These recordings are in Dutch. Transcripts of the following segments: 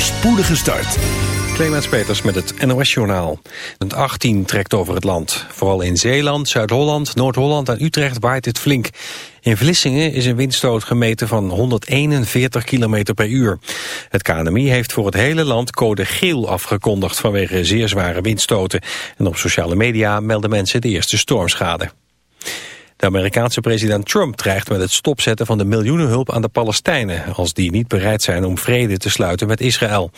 voorspoedige start. Clemens Peters met het NOS-journaal. Het 18 trekt over het land. Vooral in Zeeland, Zuid-Holland, Noord-Holland en Utrecht waait het flink. In Vlissingen is een windstoot gemeten van 141 km per uur. Het KNMI heeft voor het hele land code geel afgekondigd... vanwege zeer zware windstoten. En op sociale media melden mensen de eerste stormschade. De Amerikaanse president Trump dreigt met het stopzetten van de miljoenenhulp aan de Palestijnen, als die niet bereid zijn om vrede te sluiten met Israël.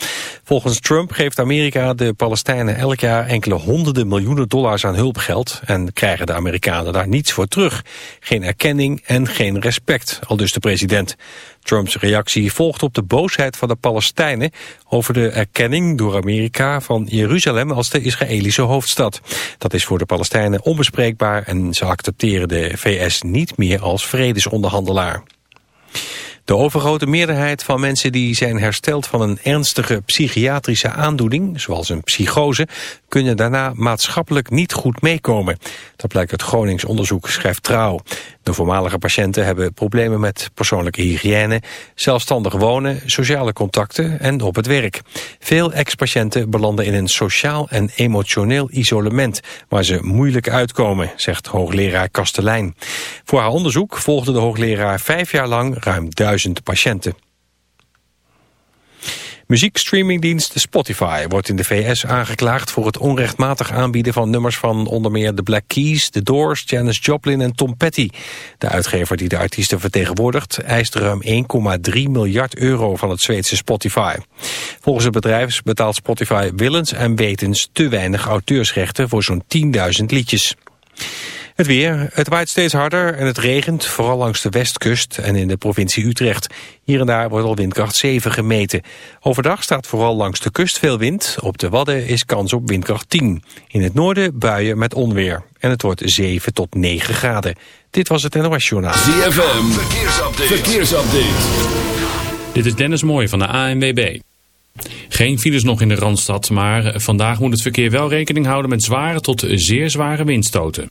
Volgens Trump geeft Amerika de Palestijnen elk jaar enkele honderden miljoenen dollars aan hulpgeld en krijgen de Amerikanen daar niets voor terug. Geen erkenning en geen respect, al dus de president. Trumps reactie volgt op de boosheid van de Palestijnen over de erkenning door Amerika van Jeruzalem als de Israëlische hoofdstad. Dat is voor de Palestijnen onbespreekbaar en ze accepteren de VS niet meer als vredesonderhandelaar. De overgrote meerderheid van mensen die zijn hersteld van een ernstige psychiatrische aandoening, zoals een psychose, kunnen daarna maatschappelijk niet goed meekomen. Dat blijkt uit Gronings onderzoek, schrijft Trouw. De voormalige patiënten hebben problemen met persoonlijke hygiëne, zelfstandig wonen, sociale contacten en op het werk. Veel ex-patiënten belanden in een sociaal en emotioneel isolement, waar ze moeilijk uitkomen, zegt hoogleraar Kastelein. Voor haar onderzoek volgde de hoogleraar vijf jaar lang ruim duizend patiënten. Muziekstreamingdienst Spotify wordt in de VS aangeklaagd voor het onrechtmatig aanbieden van nummers van onder meer The Black Keys, The Doors, Janis Joplin en Tom Petty. De uitgever die de artiesten vertegenwoordigt eist ruim 1,3 miljard euro van het Zweedse Spotify. Volgens het bedrijf betaalt Spotify willens en wetens te weinig auteursrechten voor zo'n 10.000 liedjes. Het weer. Het waait steeds harder en het regent, vooral langs de westkust en in de provincie Utrecht. Hier en daar wordt al windkracht 7 gemeten. Overdag staat vooral langs de kust veel wind. Op de Wadden is kans op windkracht 10. In het noorden buien met onweer. En het wordt 7 tot 9 graden. Dit was het NOS Journaal. ZFM. Verkeersupdate. Verkeersupdate. Dit is Dennis Mooij van de ANWB. Geen files nog in de Randstad, maar vandaag moet het verkeer wel rekening houden met zware tot zeer zware windstoten.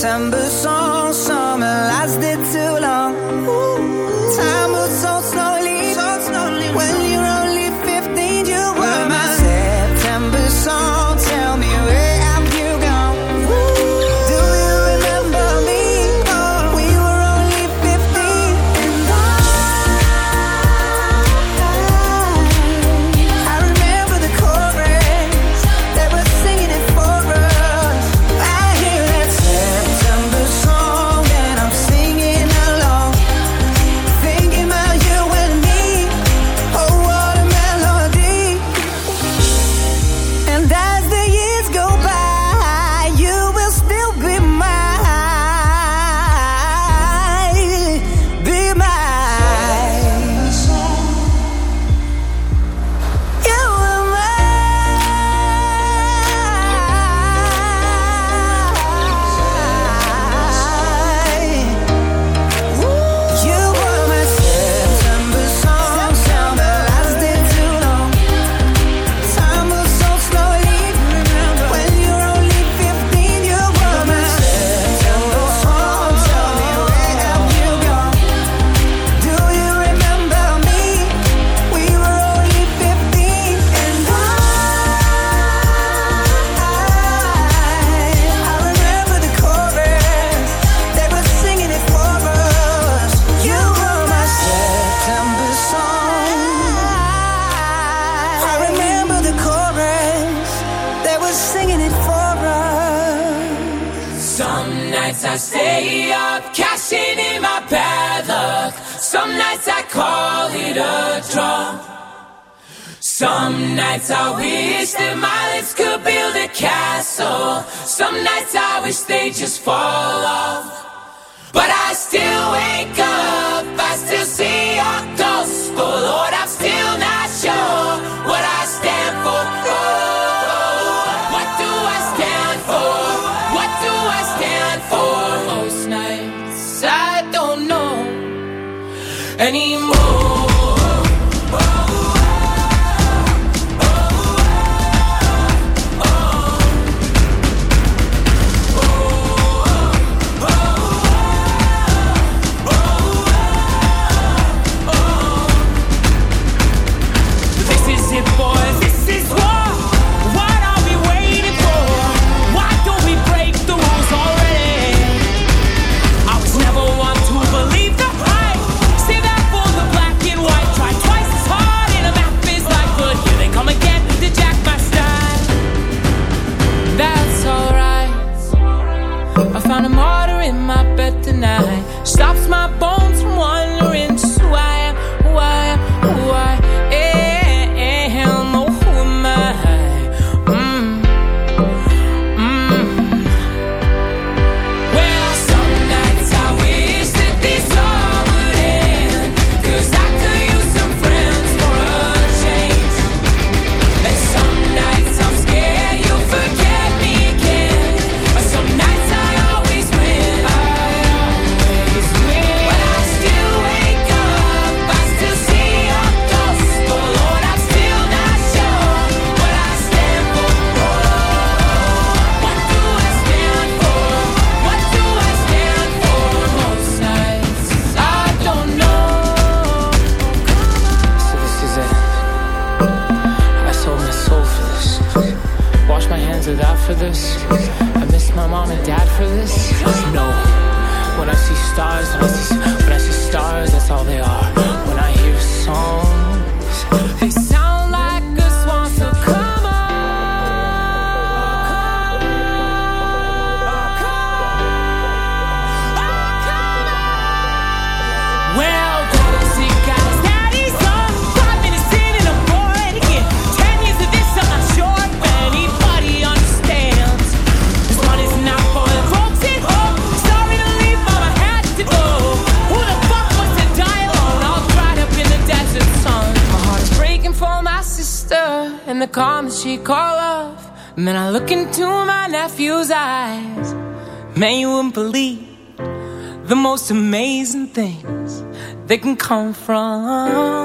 September. That can come from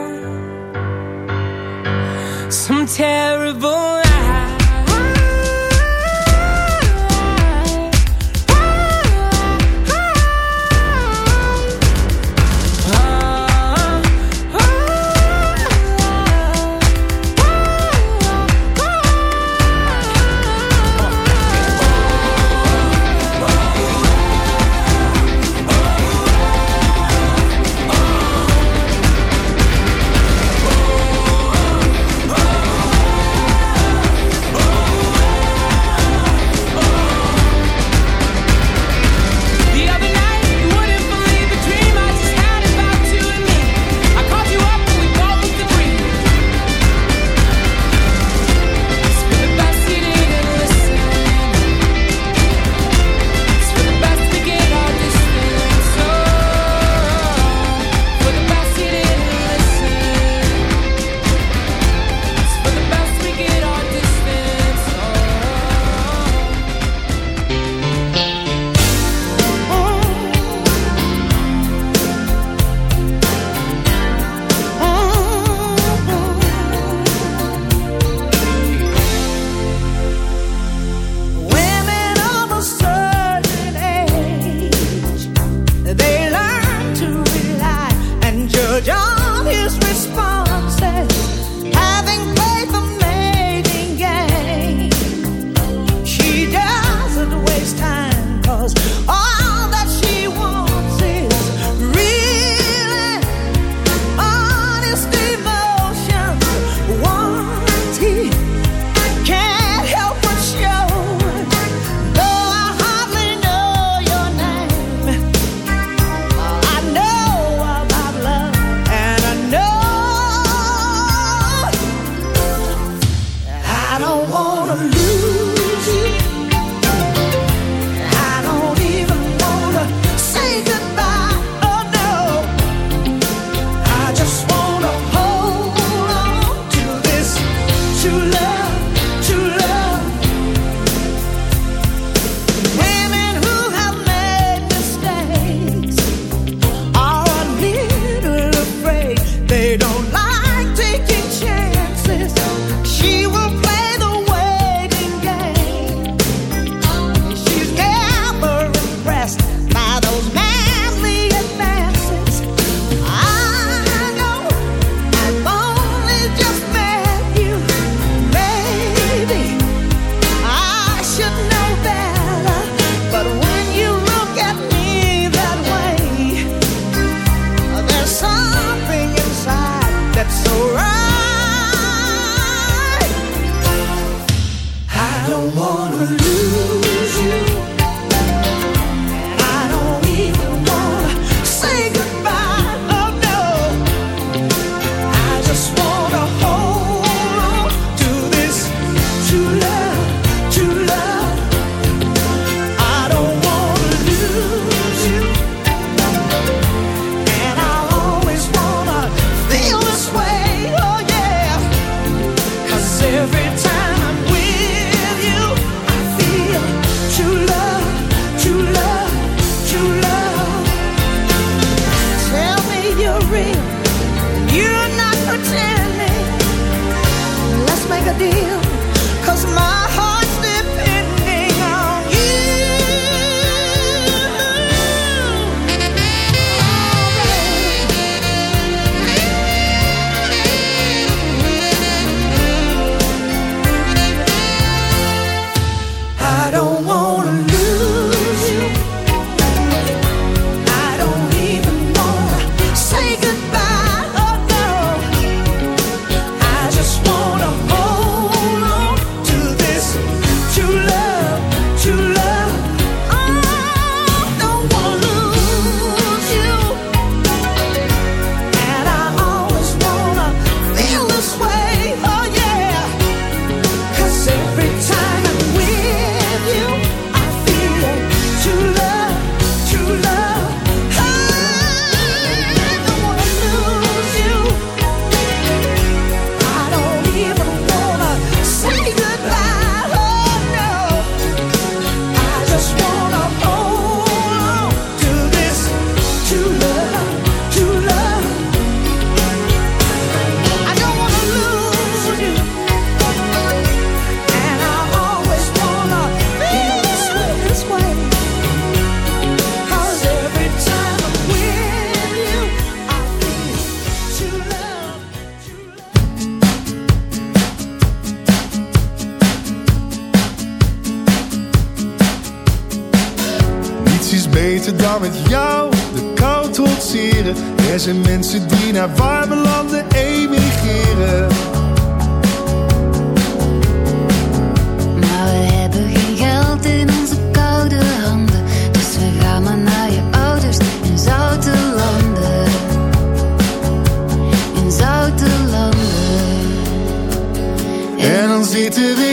to the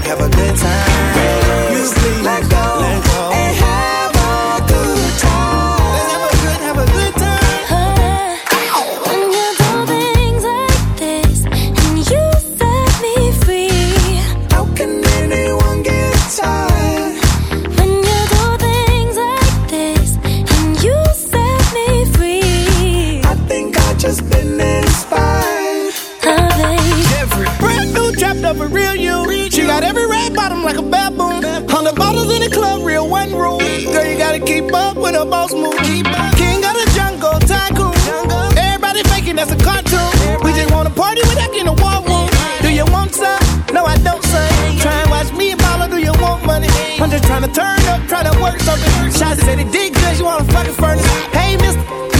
and have a good time. You sleep like Got every red bottom like a baboon. Hundred bottles in the club, real one room. Girl, you gotta keep up with the boss move. King of the jungle, tycoon. Everybody faking that's a cartoon. We just wanna party without in a war room. Do you want some? No, I don't, son. Try and watch me and Paula, do you want money? I'm just trying to turn up, try to work something. Shots said he did good, you wanna fucking furnace. Hey, mister.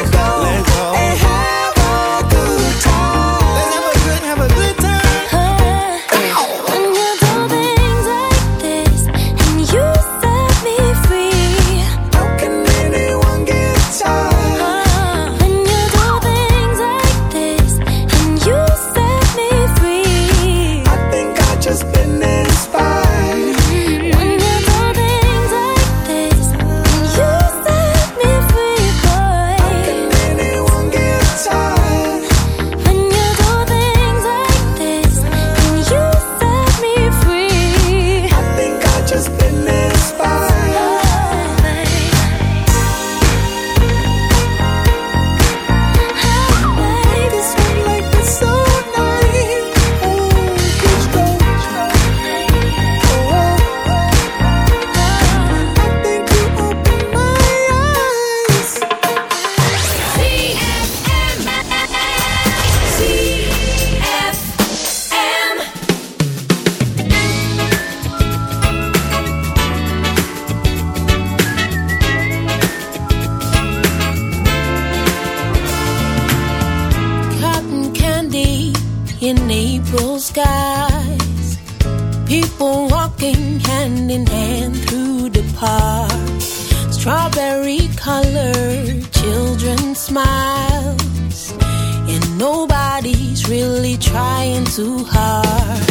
too hard.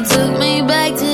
took me back to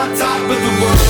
on top of the world.